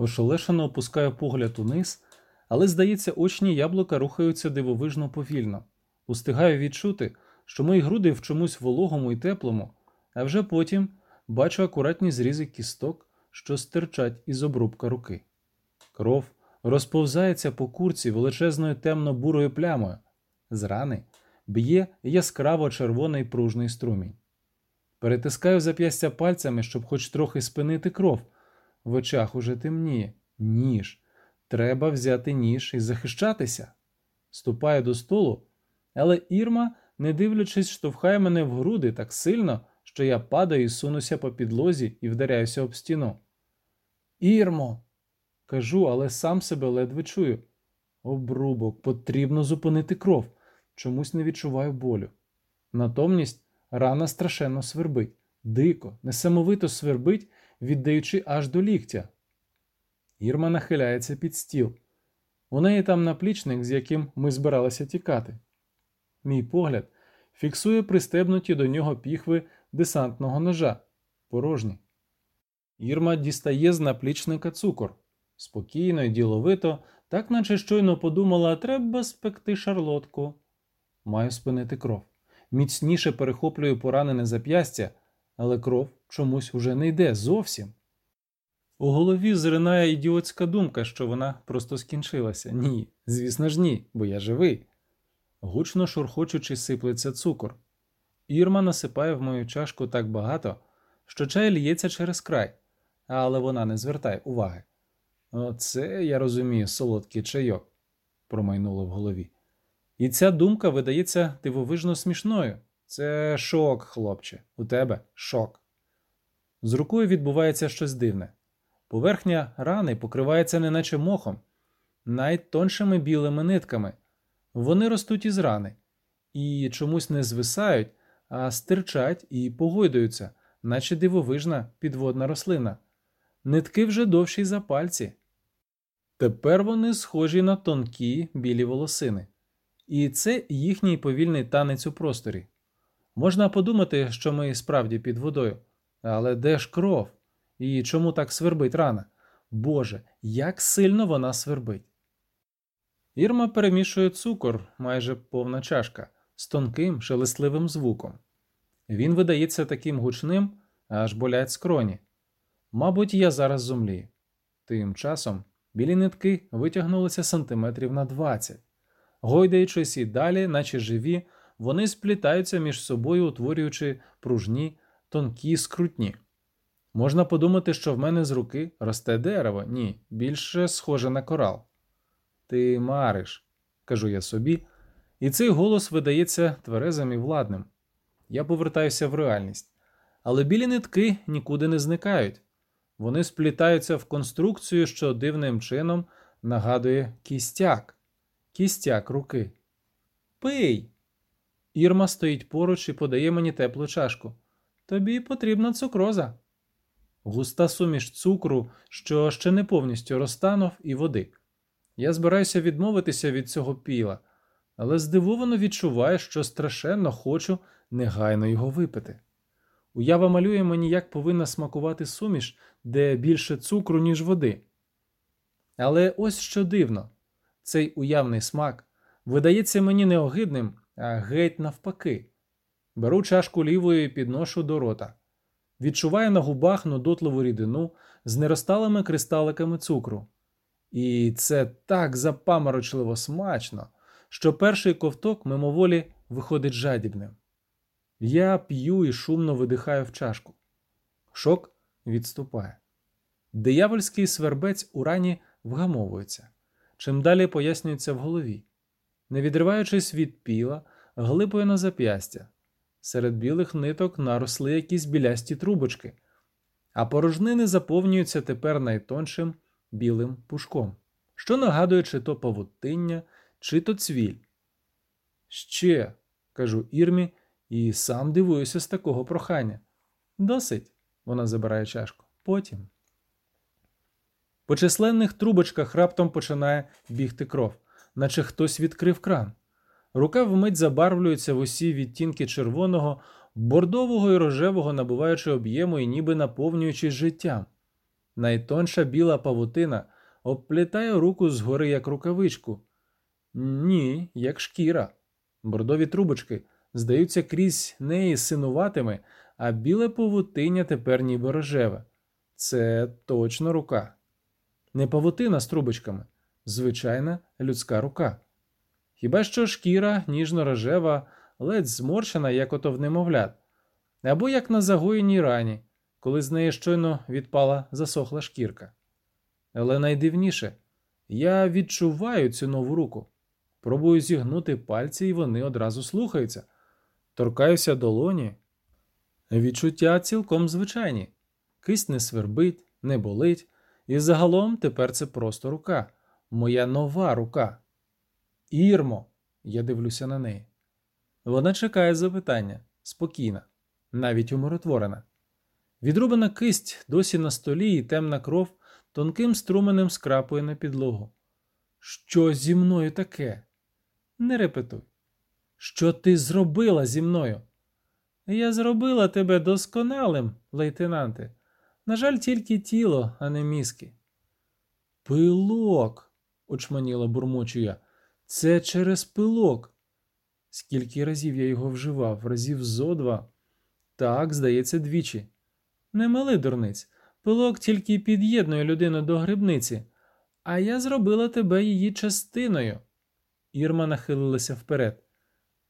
Ошелешено опускаю погляд униз, але, здається, очні яблука рухаються дивовижно повільно. Устигаю відчути, що мої груди в чомусь вологому і теплому, а вже потім бачу акуратні зрізи кісток, що стирчать із обрубка руки. Кров розповзається по курці величезною темно-бурою плямою. З рани б'є яскраво червоний пружний струмінь. Перетискаю зап'ястя пальцями, щоб хоч трохи спинити кров. В очах уже темніє. Ніж. Треба взяти ніж і захищатися. Ступаю до столу, але Ірма, не дивлячись, штовхає мене в груди так сильно, що я падаю і сунуся по підлозі і вдаряюся об стіну. Ірмо, кажу, але сам себе ледве чую. Обрубок, потрібно зупинити кров. Чомусь не відчуваю болю. Натомність рана страшенно свербить, дико, несамовито свербить, віддаючи аж до ліктя. Ірма нахиляється під стіл. У неї там наплічник, з яким ми збиралися тікати. Мій погляд фіксує пристебнуті до нього піхви десантного ножа порожні. Ірма дістає з наплічника цукор. Спокійно і діловито, так наче щойно подумала, треба спекти шарлотку. Маю спинити кров. Міцніше перехоплюю поранене зап'ястя, але кров чомусь уже не йде зовсім. У голові зринає ідіотська думка, що вона просто скінчилася. Ні, звісно ж, ні, бо я живий. Гучно шурхочучи, сиплеться цукор. Ірма насипає в мою чашку так багато, що чай ліється через край, але вона не звертає уваги. Оце, я розумію, солодкий чайок, промайнуло в голові. І ця думка видається дивовижно смішною. Це шок, хлопче, у тебе шок. З рукою відбувається щось дивне. Поверхня рани покривається неначе мохом, найтоншими білими нитками. Вони ростуть із рани і чомусь не звисають, а стирчать і погойдуються, наче дивовижна підводна рослина. Нитки вже довші за пальці. Тепер вони схожі на тонкі білі волосини, і це їхній повільний танець у просторі. Можна подумати, що ми справді під водою, але де ж кров? І чому так свербить рана? Боже, як сильно вона свербить. Ірма перемішує цукор, майже повна чашка, з тонким шелестливим звуком. Він видається таким гучним, аж болять скроні. Мабуть, я зараз зумлію. Тим часом білі нитки витягнулися сантиметрів на 20. Гойдаючись і далі, наче живі, вони сплітаються між собою, утворюючи пружні, тонкі скрутні. Можна подумати, що в мене з руки росте дерево, ні, більше схоже на корал. Ти мариш, кажу я собі, і цей голос видається тверезим і владним. Я повертаюся в реальність. Але білі нитки нікуди не зникають. Вони сплітаються в конструкцію, що дивним чином нагадує кістяк, кістяк руки. Пий. Ірма стоїть поруч і подає мені теплу чашку. Тобі потрібна цукроза. Густа суміш цукру, що ще не повністю розтанув, і води. Я збираюся відмовитися від цього піла, але здивовано відчуваю, що страшенно хочу негайно його випити. Уява малює мені, як повинна смакувати суміш, де більше цукру, ніж води. Але ось що дивно цей уявний смак видається мені не огидним, геть навпаки. Беру чашку лівої і підношу до рота. Відчуваю на губах нудотливу рідину з неросталими кристаликами цукру. І це так запаморочливо смачно, що перший ковток мимоволі виходить жадібним. Я п'ю і шумно видихаю в чашку. Шок відступає. Диявольський свербець у рані вгамовується, чим далі пояснюється в голові. Не відриваючись від піла, глипує на зап'ястя. Серед білих ниток наросли якісь білясті трубочки, а порожнини заповнюються тепер найтоншим білим пушком, що нагадує, чи то павутиння, чи то цвіль. Ще, кажу Ірмі, і сам дивуюся з такого прохання. Досить, вона забирає чашку. Потім. По численних трубочках раптом починає бігти кров, наче хтось відкрив кран. Рука вмить забарвлюється в усі відтінки червоного, бордового і рожевого, набуваючи об'єму і ніби наповнюючись життям. Найтонша біла павутина обплітає руку згори як рукавичку. Ні, як шкіра. Бордові трубочки здаються крізь неї синуватими, а біле павутиння тепер ніби рожеве. Це точно рука. Не павутина з трубочками, звичайна людська рука. Хіба що шкіра ніжно-рожева, ледь зморщена, як ото в немовлят, або як на загоєній рані, коли з неї щойно відпала засохла шкірка. Але найдивніше, я відчуваю цю нову руку. Пробую зігнути пальці, і вони одразу слухаються. Торкаюся долоні. Відчуття цілком звичайні. Кисть не свербить, не болить, і загалом тепер це просто рука, моя нова рука. Ірмо, я дивлюся на неї. Вона чекає запитання, спокійна, навіть умиротворена. Відрубана кисть досі на столі, і темна кров тонким струменем скрапує на підлогу. Що зі мною таке? Не репетуй. Що ти зробила зі мною? Я зробила тебе досконалим, лейтенанте. На жаль, тільки тіло, а не мізки. Пилок, очманіла бурмочу я. Це через пилок. Скільки разів я його вживав, разів зо два. Так, здається, двічі. Не мали дурниць. Пилок тільки під'єднує людину до грибниці, а я зробила тебе її частиною. Ірма нахилилася вперед.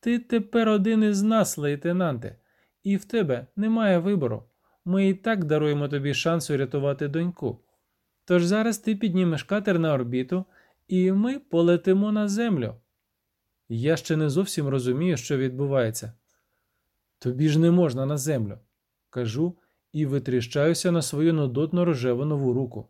Ти тепер один із нас, лейтенанте, і в тебе немає вибору. Ми і так даруємо тобі шанс урятувати доньку. Тож зараз ти піднімеш катер на орбіту, і ми полетимо на землю. Я ще не зовсім розумію, що відбувається. Тобі ж не можна на землю, кажу і витріщаюся на свою нудотно рожеву нову руку.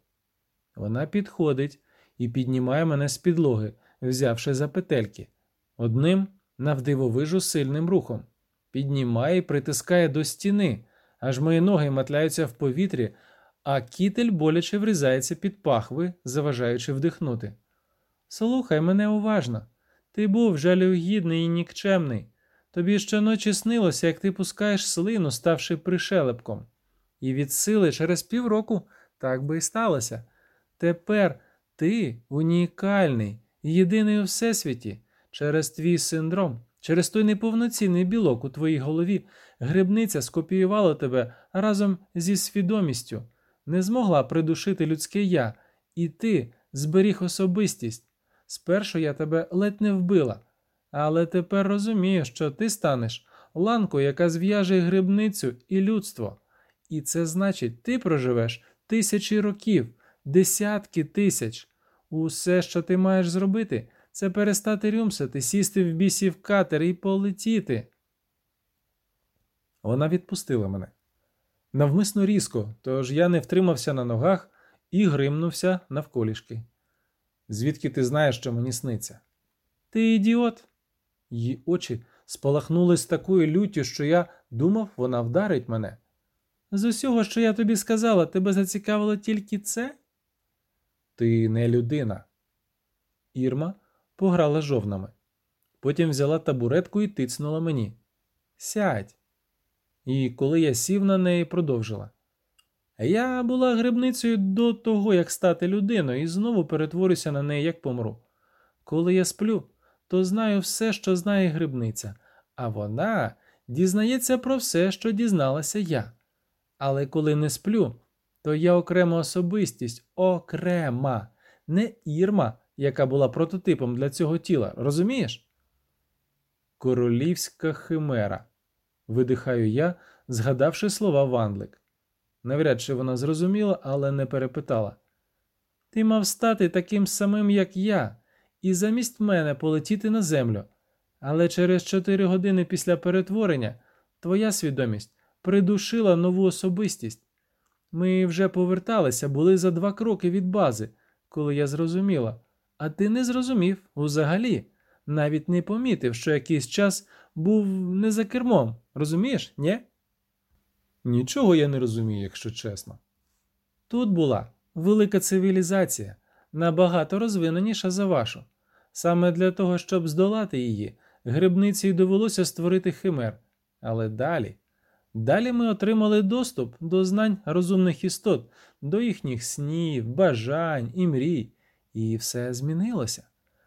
Вона підходить і піднімає мене з підлоги, взявши за петельки, одним навдивовижу сильним рухом, піднімає і притискає до стіни, аж мої ноги матляються в повітрі, а кітель боляче врізається під пахви, заважаючи вдихнути. Слухай мене уважно. Ти був жалюгідний і нікчемний. Тобі щоночі снилося, як ти пускаєш слину, ставши пришелепком. І від сили через півроку так би і сталося. Тепер ти унікальний, єдиний у всесвіті, через твій синдром, через той неповноцінний білок у твоїй голові, грибниця скопіювала тебе разом зі свідомістю, не змогла придушити людське я, і ти зберіг особистість. Спершу я тебе ледь не вбила, але тепер розумію, що ти станеш ланкою, яка зв'яже грибницю і людство. І це значить, ти проживеш тисячі років, десятки тисяч. Усе, що ти маєш зробити, це перестати рюмсати, сісти в бісів катер і полетіти. Вона відпустила мене. Навмисно різко, тож я не втримався на ногах і гримнувся навколішки. Звідки ти знаєш, що мені сниться? Ти ідіот. Її очі спалахнули з такою люттю, що я думав, вона вдарить мене. З усього, що я тобі сказала, тебе зацікавило тільки це? Ти не людина. Ірма пограла жовнами. Потім взяла табуретку і тицнула мені. Сядь. І коли я сів на неї, продовжила. Я була грибницею до того, як стати людиною, і знову перетворюся на неї, як помру. Коли я сплю, то знаю все, що знає грибниця, а вона дізнається про все, що дізналася я. Але коли не сплю, то я окрема особистість, окрема, не ірма, яка була прототипом для цього тіла, розумієш? Королівська химера, видихаю я, згадавши слова Вандлик. Навряд чи вона зрозуміла, але не перепитала. Ти мав стати таким самим, як я, і замість мене полетіти на землю. Але через чотири години після перетворення твоя свідомість придушила нову особистість. Ми вже поверталися, були за два кроки від бази, коли я зрозуміла, а ти не зрозумів взагалі, навіть не помітив, що якийсь час був не за кермом, розумієш, ні? Нічого я не розумію, якщо чесно. Тут була велика цивілізація, набагато розвиненіша за вашу. Саме для того, щоб здолати її, грибниці й довелося створити химер. Але далі, Далі ми отримали доступ до знань розумних істот, до їхніх снів, бажань і мрій, і все змінилося.